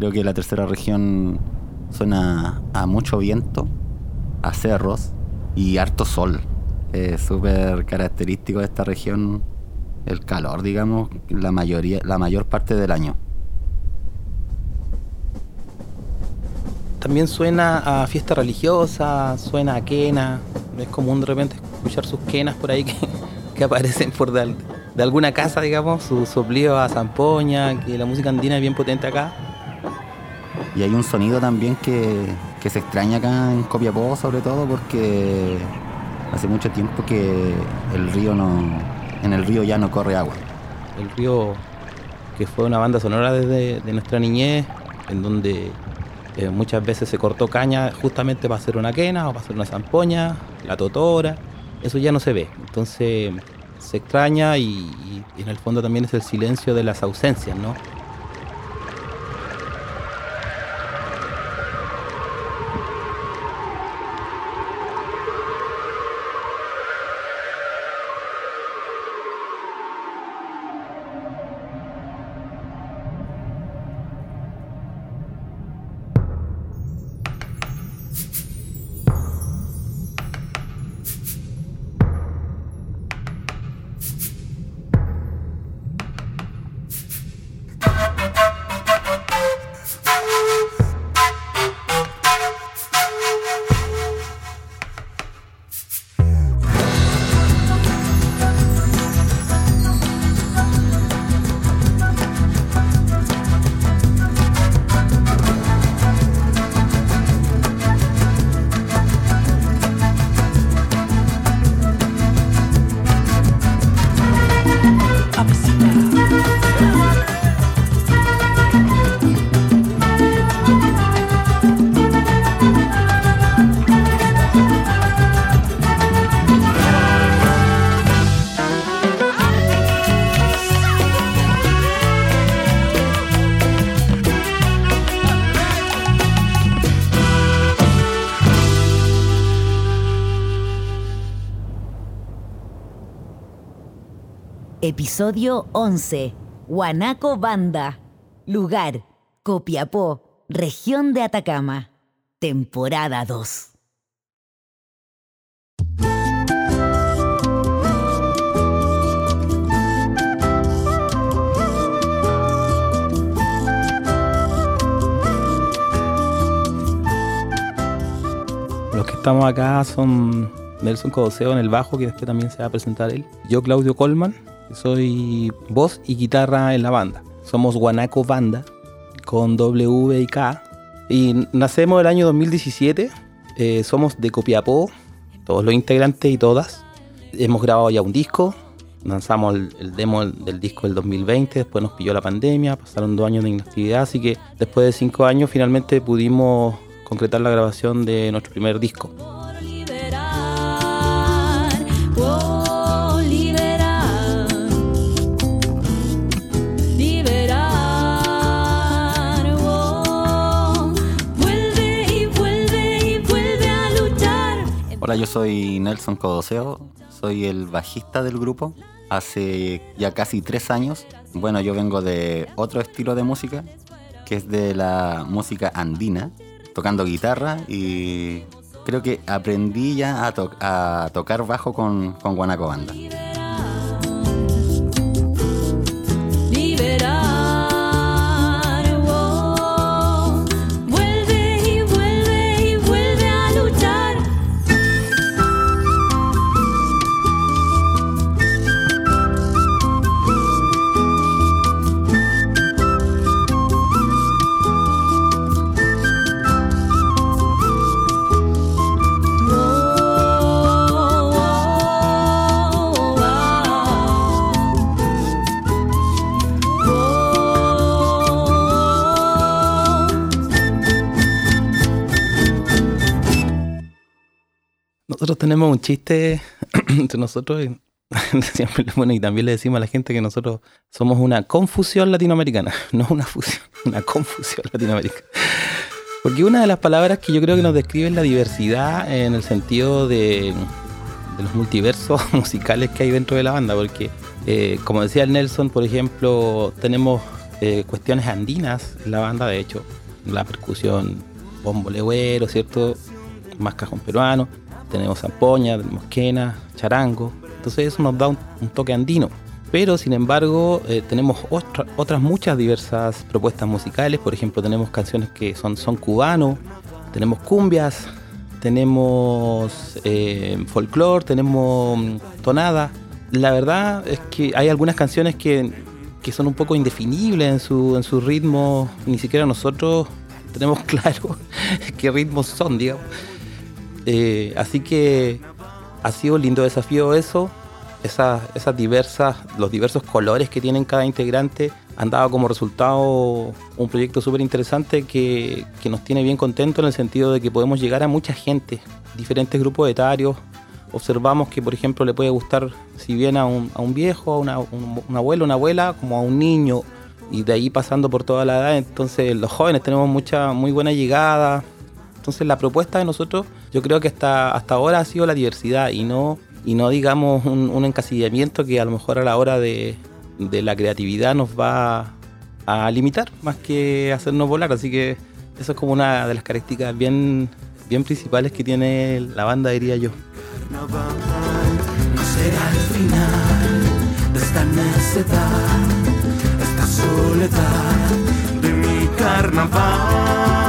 Creo que la tercera región suena a mucho viento, a cerros y harto sol. Es súper característico de esta región el calor, digamos, la mayoría, la mayor parte del año. También suena a fiesta religiosa, suena a quena. Es común de repente escuchar sus quenas por ahí que, aparecen por de, alguna casa, digamos, su soplío a zampoña, que la música andina es bien potente acá. Y hay un sonido también que, que se extraña acá en Copiapó, sobre todo porque hace mucho tiempo que el río no, en el río ya no corre agua. El río que fue una banda sonora desde de nuestra niñez, en donde eh, muchas veces se cortó caña justamente para hacer una quena o para hacer una zampoña, la totora, eso ya no se ve. Entonces se extraña y, y en el fondo también es el silencio de las ausencias, ¿no? Episodio 11. Guanaco Banda. Lugar. Copiapó. Región de Atacama. Temporada 2. Los que estamos acá son Nelson Codoseo en el bajo, que después también se va a presentar él. Yo, Claudio Colman, soy voz y guitarra en la banda. Somos Guanaco Banda, con W y K. Y nacemos el año 2017. Eh, somos de Copiapó, todos los integrantes y todas. Hemos grabado ya un disco. Lanzamos el, demo del disco del 2020, después nos pilló la pandemia, pasaron dos años de inactividad, así que después de cinco años finalmente pudimos concretar la grabación de nuestro primer disco. Hola, yo soy Nelson Codoseo, soy el bajista del grupo. Hace ya casi tres años. Bueno, yo vengo de otro estilo de música, que es de la música andina, tocando guitarra y creo que aprendí ya a, tocar bajo con, con Guanaco Banda. Tenemos un chiste entre nosotros, bueno, y también le decimos a la gente que nosotros somos una confusión latinoamericana, no una fusión, una confusión latinoamericana. Porque una de las palabras que yo creo que nos describe es la diversidad en el sentido de, los multiversos musicales que hay dentro de la banda, porque eh, como decía el Nelson, por ejemplo, tenemos eh, cuestiones andinas en la banda, de hecho, la percusión bombo legüero, ¿cierto? Más cajón peruano, tenemos zampoña, tenemos quena, charango, entonces eso nos da un, toque andino. Pero sin embargo eh, tenemos otras muchas diversas propuestas musicales, por ejemplo tenemos canciones que son, son cubanos, tenemos cumbias, tenemos eh, folclore, tenemos mm, tonada. La verdad es que hay algunas canciones que, que son un poco indefinibles en su, en su ritmo, ni siquiera nosotros tenemos claro qué ritmos son, digamos. Eh, así que ha sido un lindo desafío eso. Esas, esas diversas, los diversos colores que tienen cada integrante han dado como resultado un proyecto súper interesante que, nos tiene bien contentos en el sentido de que podemos llegar a mucha gente, diferentes grupos etarios. Observamos que, por ejemplo, le puede gustar, si bien a un, a un viejo, a un, un abuelo, una abuela, como a un niño, y de ahí pasando por toda la edad. Entonces, los jóvenes tenemos mucha, muy buena llegada. Entonces, la propuesta de nosotros, yo creo que hasta, hasta ahora ha sido la diversidad y no, y no digamos, un, un encasillamiento que a lo mejor a la hora de, de la creatividad nos va a limitar más que hacernos volar. Así que eso es como una de las características bien, bien principales que tiene la banda, diría yo. No será el final de esta necedad, esta soledad de mi carnaval.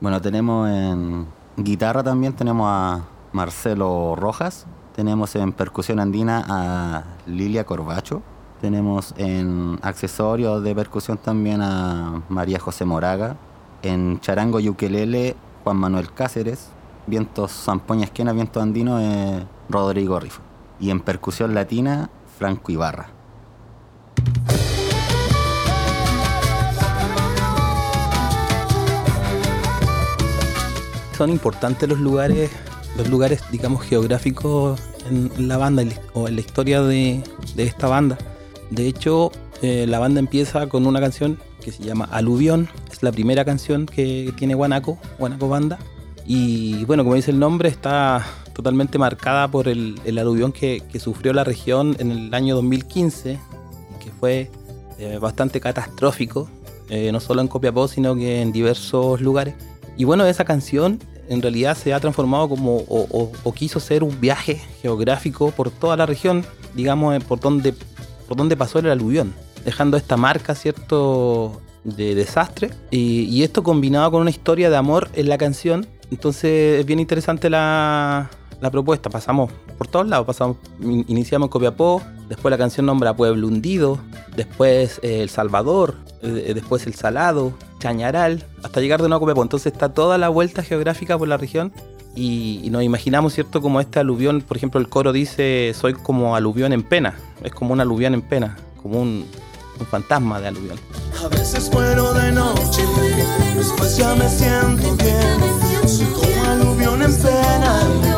Bueno, tenemos en guitarra también, tenemos a Marcelo Rojas, tenemos en percusión andina a Lilia Corbacho. Tenemos en accesorios de percusión también a María José Moraga. En charango y ukelele, Juan Manuel Cáceres. Vientos zampoña esquena, viento andino, eh, Rodrigo Rifo. Y en percusión latina, Franco Ibarra. Son importantes los lugares los lugares, digamos, geográficos en la banda o en la historia de, esta banda. De hecho, eh, la banda empieza con una canción que se llama Aluvión, es la primera canción que tiene Guanaco, Guanaco Banda. Y bueno, como dice el nombre, está totalmente marcada por el, aluvión que, sufrió la región en el año 2015, que fue eh, bastante catastrófico, eh, no solo en Copiapó, sino que en diversos lugares. Y bueno, esa canción en realidad se ha transformado como o, quiso ser un viaje geográfico por toda la región, digamos, eh, por donde, por donde pasó el aluvión, dejando esta marca, ¿cierto?, de desastre. Y, esto combinado con una historia de amor en la canción, entonces es bien interesante la, la propuesta. Pasamos por todos lados, pasamos, iniciamos en Copiapó, después la canción nombra Pueblo Hundido, después eh, El Salvador, eh, después El Salado, Chañaral, hasta llegar de nuevo a Copiapó. Entonces está toda la vuelta geográfica por la región y, nos imaginamos, ¿cierto? Como este aluvión, por ejemplo, el coro dice, soy como aluvión en pena, es como un aluvión en pena, como un, fantasma de aluvión. A veces muero de noche, después me siento bien, soy como aluvión en pena.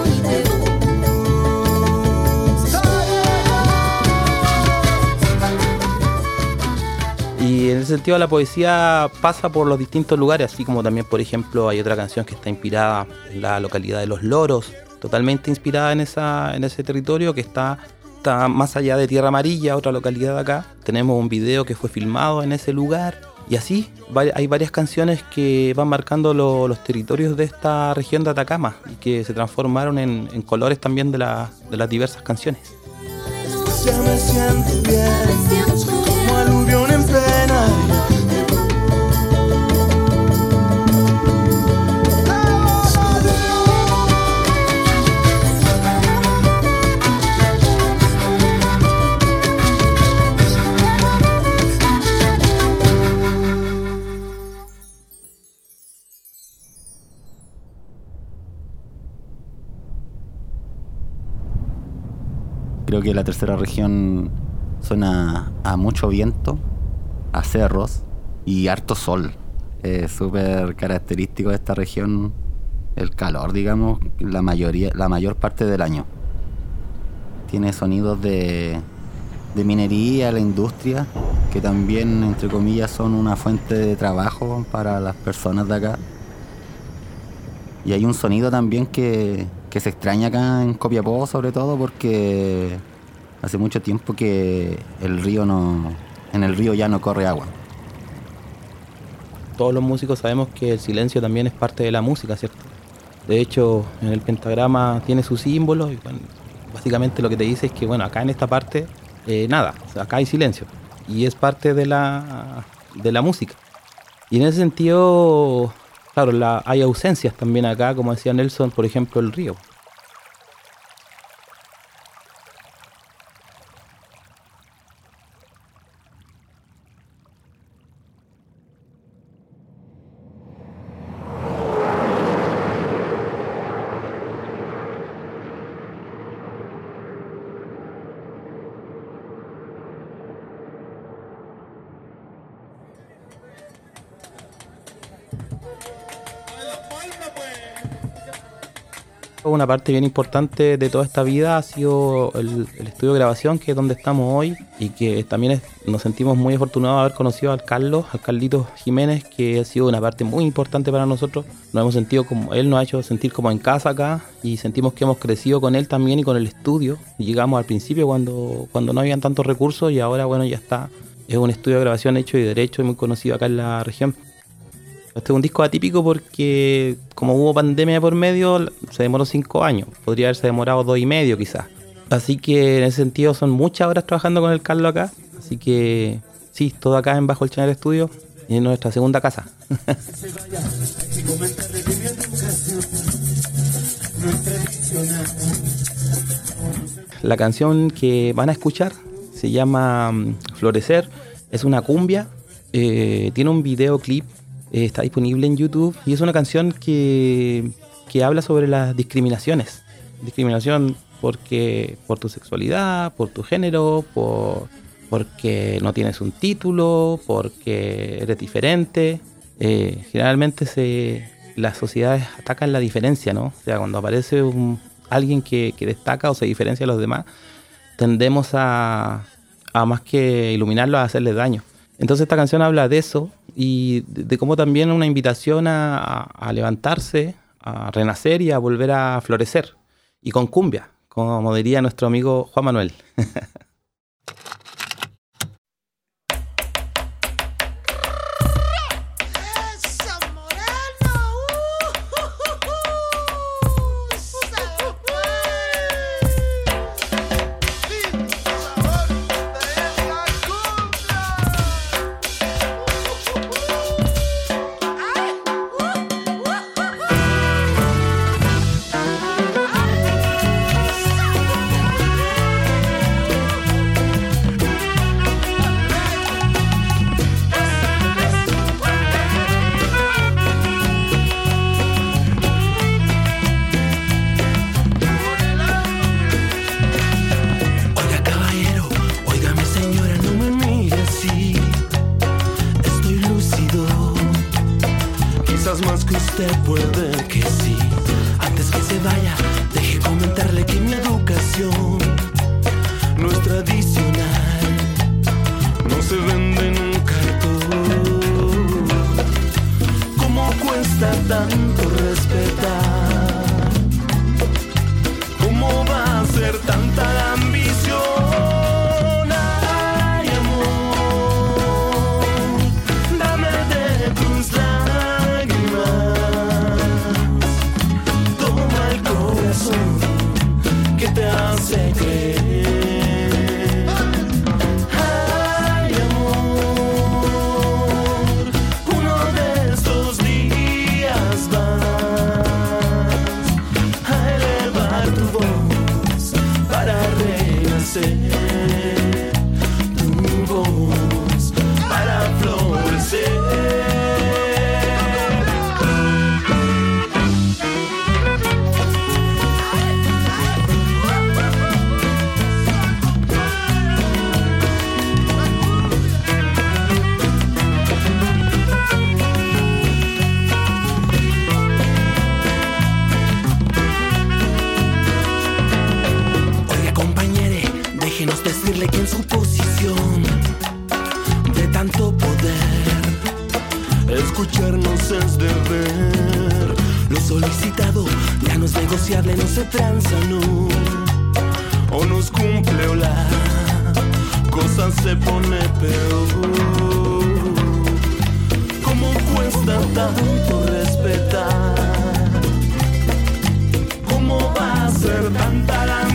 Ese sentido la poesía pasa por los distintos lugares, así como también, por ejemplo, hay otra canción que está inspirada en la localidad de Los Loros, totalmente inspirada en, esa, en ese territorio que está, está más allá de Tierra Amarilla, otra localidad de acá. Tenemos un video que fue filmado en ese lugar. Y así hay varias canciones que van marcando los territorios de esta región de Atacama y que se transformaron en, colores también de, de las diversas canciones. Creo que la tercera región suena a mucho viento, a cerros y harto sol. Es súper característico de esta región el calor, digamos, la mayoría, la mayor parte del año. Tiene sonidos de, de minería, la industria, que también, entre comillas, son una fuente de trabajo para las personas de acá. Y hay un sonido también que, que se extraña acá en Copiapó, sobre todo porque Hace mucho tiempo que el río no, en el río ya no corre agua. Todos los músicos sabemos que el silencio también es parte de la música, ¿cierto? De hecho, en el pentagrama tiene su símbolo y básicamente lo que te dice es que, bueno, acá en esta parte, eh, nada, acá hay silencio. Y es parte de la, de la música. Y en ese sentido, claro, la, hay ausencias también acá, como decía Nelson, por ejemplo, el río. Una parte bien importante de toda esta vida ha sido el, estudio de grabación, que es donde estamos hoy, y que también nos sentimos muy afortunados de haber conocido al Carlos, al Carlitos Jiménez, que ha sido una parte muy importante para nosotros. Nos hemos sentido como, él nos ha hecho sentir como en casa acá, y sentimos que hemos crecido con él también y con el estudio. llegamos al principio cuando, cuando no habían tantos recursos, y ahora bueno, ya está. Es un estudio de grabación hecho y derecho y muy conocido acá en la región. Este es un disco atípico porque como hubo pandemia por medio, se demoró cinco años. Podría haberse demorado dos y medio quizás. Así que en ese sentido son muchas horas trabajando con el Carlos acá. Así que sí, todo acá en Bajo el Channel Studio en nuestra segunda casa. La canción que van a escuchar se llama mm, Florecer. Es una cumbia. Eh, tiene un videoclip eh, está disponible en YouTube y es una canción que, habla sobre las discriminaciones. Discriminación porque por tu sexualidad, por tu género, por porque no tienes un título, porque eres diferente. Eh, generalmente las sociedades atacan la diferencia, ¿no? O sea, cuando aparece un, alguien que, destaca o se diferencia de los demás, tendemos a, a más que iluminarlo, a hacerle daño. Entonces esta canción habla de eso y de, cómo también una invitación a, levantarse, a renacer y a volver a florecer. Y con cumbia, como diría nuestro amigo Juan Manuel. solicitado ya no es negociable, no se tranza, no. o nos cumple o la cosa se pone peor. ¿Cómo cuesta tanto respetar? ¿Cómo va a ser tanta la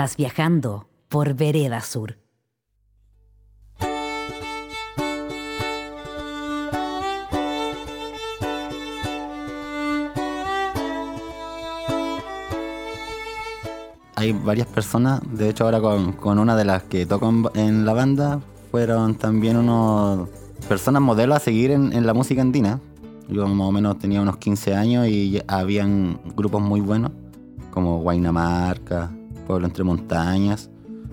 Estás viajando por Vereda Sur. Hay varias personas, de hecho ahora con, una de las que toco en, la banda, fueron también unos personas modelos a seguir en, la música andina. Yo más o menos tenía unos 15 años y habían grupos muy buenos, como Guaynamarca, Pueblo entre Montañas,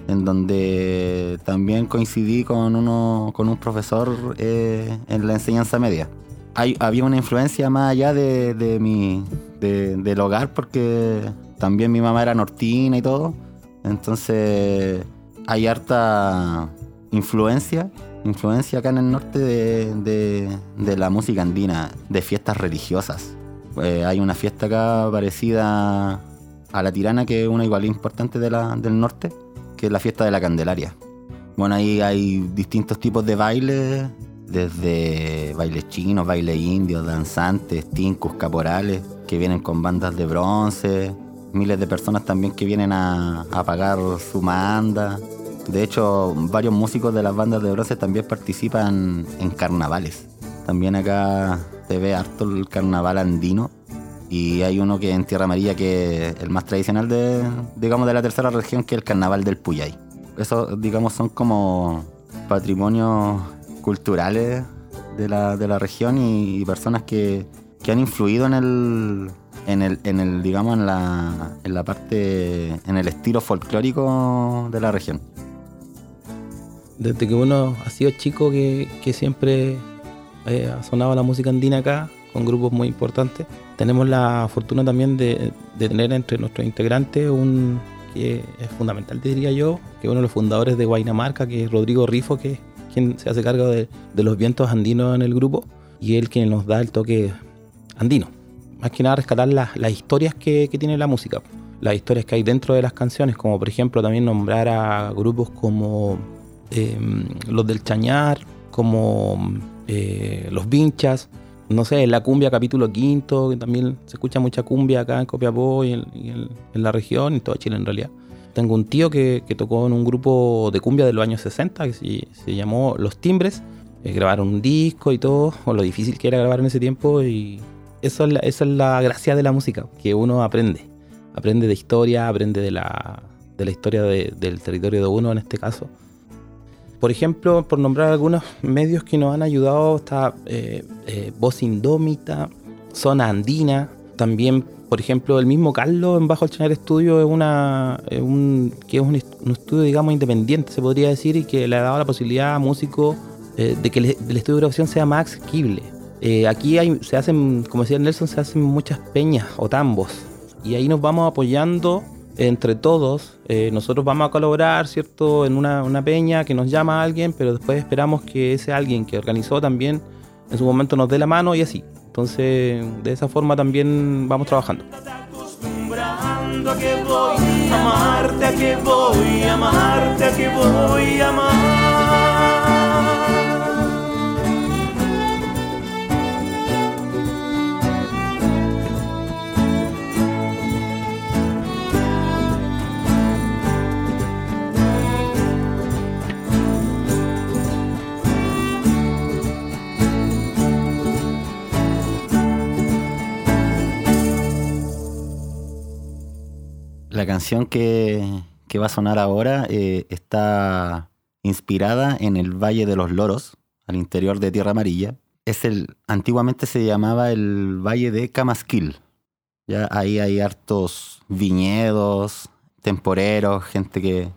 en donde también coincidí con, uno, con un profesor eh, en la enseñanza media. Hay, había una influencia más allá de, mi, del hogar, porque también mi mamá era nortina y todo. Entonces hay harta influencia, influencia acá en el norte de, la música andina, de fiestas religiosas. Eh, hay una fiesta acá parecida a la Tirana, que es una igual importante de del norte, que es la fiesta de la Candelaria. Bueno, ahí hay distintos tipos de bailes, desde bailes chinos, bailes indios, danzantes, tincus, caporales, que vienen con bandas de bronce, miles de personas también que vienen a, a pagar su manda. De hecho, varios músicos de las bandas de bronce también participan en carnavales. También acá se ve harto el carnaval andino, y hay uno que en Tierra Amarilla que es el más tradicional de, digamos, de la tercera región, que es el carnaval del Puyay. Esos, digamos, son como patrimonios culturales de la, de la región y, personas que, que, han influido en el, en el, en el digamos, en la, en la parte, en el estilo folclórico de la región. Desde que uno ha sido chico que, siempre eh, ha sonado la música andina acá, con grupos muy importantes. Tenemos la fortuna también de, tener entre nuestros integrantes un que es fundamental, diría yo, que es uno de los fundadores de Guaynamarca, que es Rodrigo Rifo, que es quien se hace cargo de, los vientos andinos en el grupo y él quien nos da el toque andino. Más que nada rescatar las, historias que, tiene la música, las historias que hay dentro de las canciones, como por ejemplo también nombrar a grupos como em, los del Chañar, como eh, los Vinchas, no sé, en la cumbia capítulo quinto, que también se escucha mucha cumbia acá en Copiapó y en, la región, en toda Chile en realidad. Tengo un tío que, tocó en un grupo de cumbia de los años 60 que se, llamó Los Timbres. Eh, grabaron un disco y todo, o lo difícil que era grabar en ese tiempo y eso es la, esa es la gracia de la música, que uno aprende. Aprende de historia, aprende de la historia del territorio de uno en este caso por ejemplo, por nombrar algunos medios que nos han ayudado, está eh, eh, Voz Indómita, Zona Andina, también Por ejemplo, el mismo Carlos en Bajo el Chanel Studio es una que es un, estudio, digamos, independiente, se podría decir, y que le ha dado la posibilidad a músicos eh, de que el, estudio de grabación sea más asequible. Aquí hay, se hacen, como decía Nelson, se hacen muchas peñas o tambos, y ahí nos vamos apoyando entre todos. Eh, nosotros vamos a colaborar, ¿cierto?, en una, una peña que nos llama a alguien, pero después esperamos que ese alguien que organizó también en su momento nos dé la mano y así. Entonces, de esa forma también vamos trabajando. La canción que, que, va a sonar ahora eh, está inspirada en el Valle de los Loros, al interior de Tierra Amarilla. Es el, antiguamente se llamaba el Valle de Camasquil. Ya ahí hay hartos viñedos, temporeros, gente que,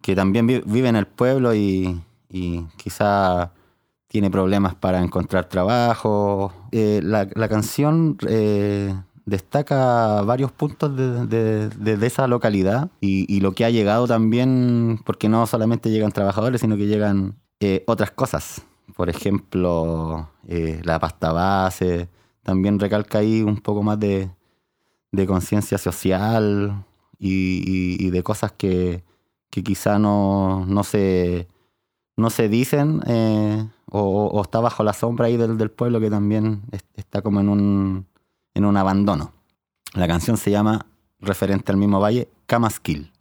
que también vive en el pueblo y, y quizá tiene problemas para encontrar trabajo. Eh, la, la, canción eh, destaca varios puntos de, de, de, esa localidad y, y, lo que ha llegado también, porque no solamente llegan trabajadores, sino que llegan eh, otras cosas. Por ejemplo, eh, la pasta base, también recalca ahí un poco más de, conciencia social y, de cosas que, que quizá no, no, se, no se dicen eh, o, o, está bajo la sombra ahí del, del pueblo que también está como en un en un abandono. La canción se llama, referente al mismo valle, Camasquil.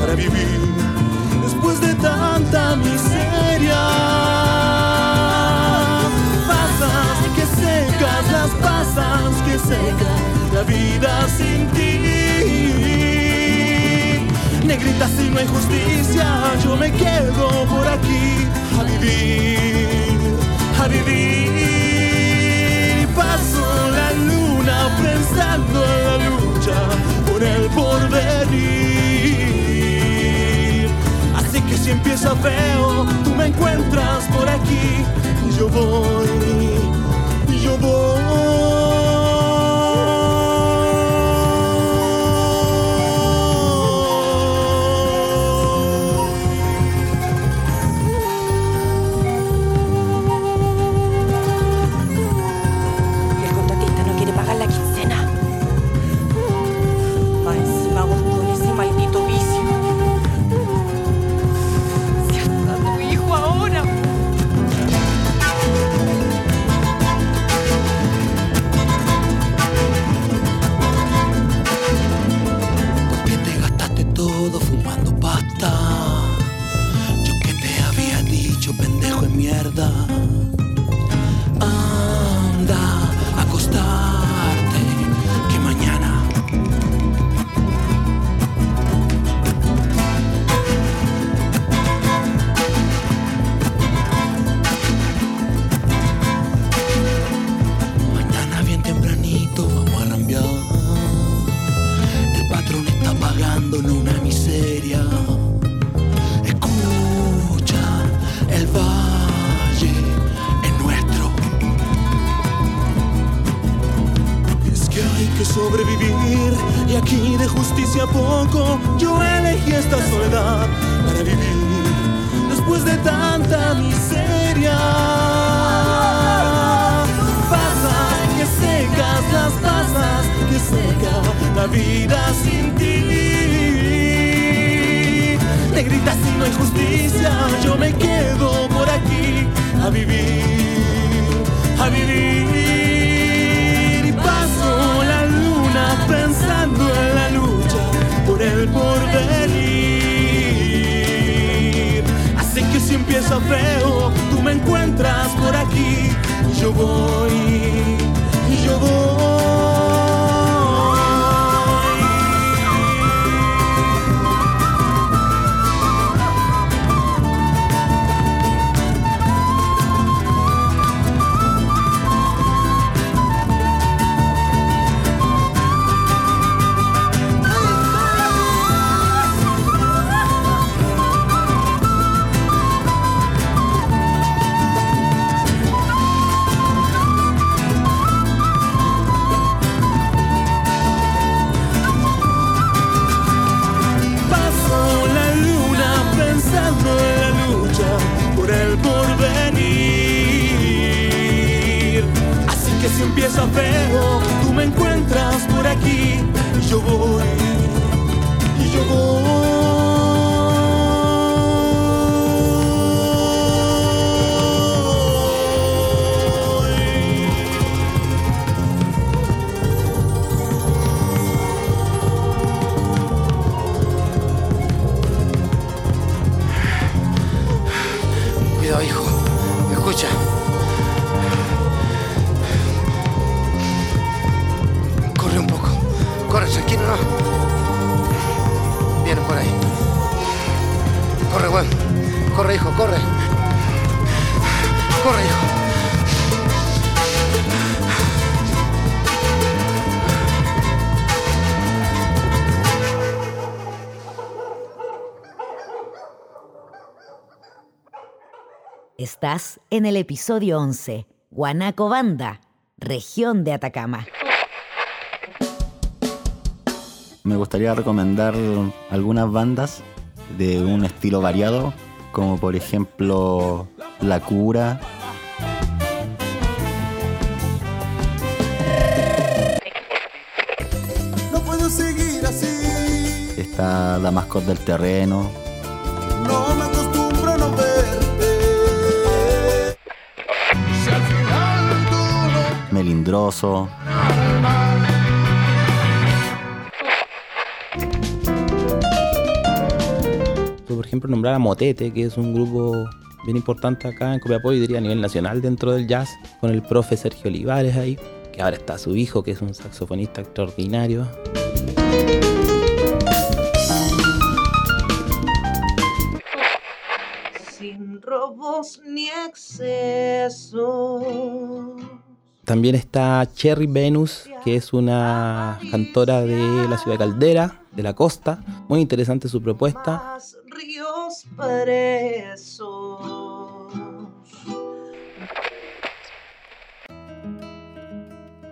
para vivir después de tanta miseria. Pasas que secas, las pasas que secas, la vida sin ti. Negrita, si no hay justicia, yo me quedo por aquí a vivir, a vivir. Paso la luna pensando en la lucha por el porvenir empieza feo, tú me encuentras por aquí. Yo voy, yo voy. Negrita, si no hay justicia, yo me quedo por aquí a vivir, a vivir. Y paso la luna pensando en la lucha por el porvenir. Así que si empieza feo, tú me encuentras por aquí y yo voy, y yo voy. Estás en el episodio 11, Guanaco Banda, región de Atacama. Me gustaría recomendar algunas bandas de un estilo variado, como por ejemplo La Cura, No puedo seguir así. está Damascos del Terreno, por ejemplo, nombrar a Motete, que es un grupo bien importante acá en Copiapó y diría a nivel nacional dentro del jazz, con el profe Sergio Olivares ahí, que ahora está su hijo, que es un saxofonista extraordinario. sin robos ni excesos. También está Cherry Venus, que es una cantora de la ciudad de Caldera, de la costa. Muy interesante su propuesta. Ríos.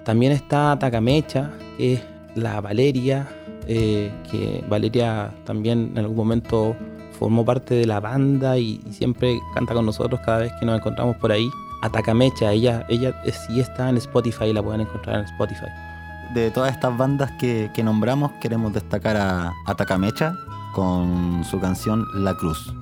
También está Tacamecha, que es la Valeria, eh, que Valeria también en algún momento formó parte de la banda y, y siempre canta con nosotros cada vez que nos encontramos por ahí. A Tacamecha, ella, ella eh, sí está en Spotify, la pueden encontrar en Spotify. De todas estas bandas que, que nombramos, queremos destacar a, a Tacamecha con su canción La Cruz.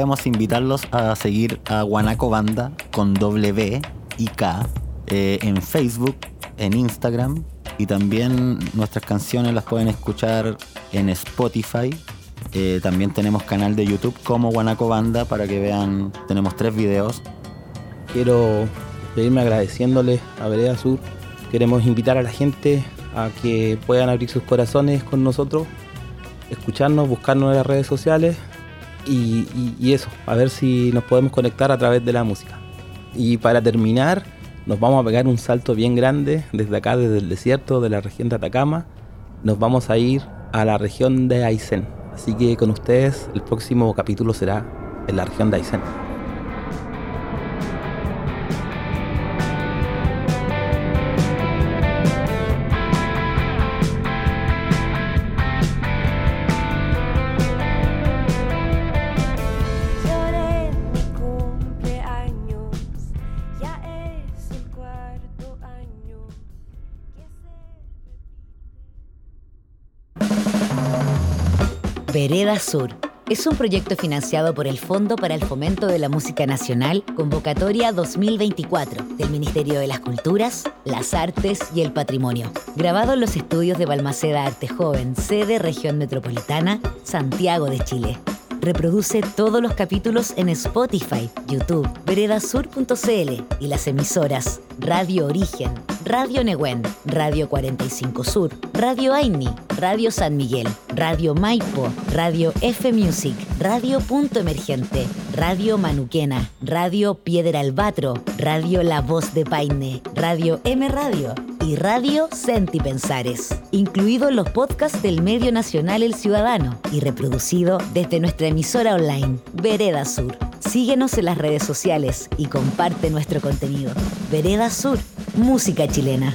Queremos invitarlos a seguir a Guanaco Banda con W y K eh, en Facebook, en Instagram y también nuestras canciones las pueden escuchar en Spotify. Eh, también tenemos canal de YouTube como Guanaco Banda para que vean, tenemos tres videos. Quiero pedirme agradeciéndoles a Vereda Sur. Queremos invitar a la gente a que puedan abrir sus corazones con nosotros, escucharnos, buscarnos en las redes sociales y, eso, a ver si nos podemos conectar a través de la música. Y para terminar, nos vamos a pegar un salto bien grande desde acá, desde el desierto de la región de Atacama. Nos vamos a ir a la región de Aysén. Así que con ustedes el próximo capítulo será en la región de Aysén. Sur es un proyecto financiado por el Fondo para el Fomento de la Música Nacional, Convocatoria 2024 del Ministerio de las Culturas, las Artes y el Patrimonio. Grabado en los estudios de Balmaceda Arte Joven, sede Región Metropolitana, Santiago de Chile. Reproduce todos los capítulos en Spotify, YouTube, veredasur.cl y las emisoras Radio Origen, Radio Neguen, Radio 45 Sur, Radio Aini, Radio San Miguel, Radio Maipo, Radio F Music, Radio Punto Emergente, Radio Manuquena, Radio Piedra Albatro, Radio La Voz de Paine, Radio M Radio y Radio Senti Pensares, incluido en los podcasts del medio nacional El Ciudadano y reproducido desde nuestra emisora online, Vereda Sur. Síguenos en las redes sociales y comparte nuestro contenido. Vereda Sur, música chilena.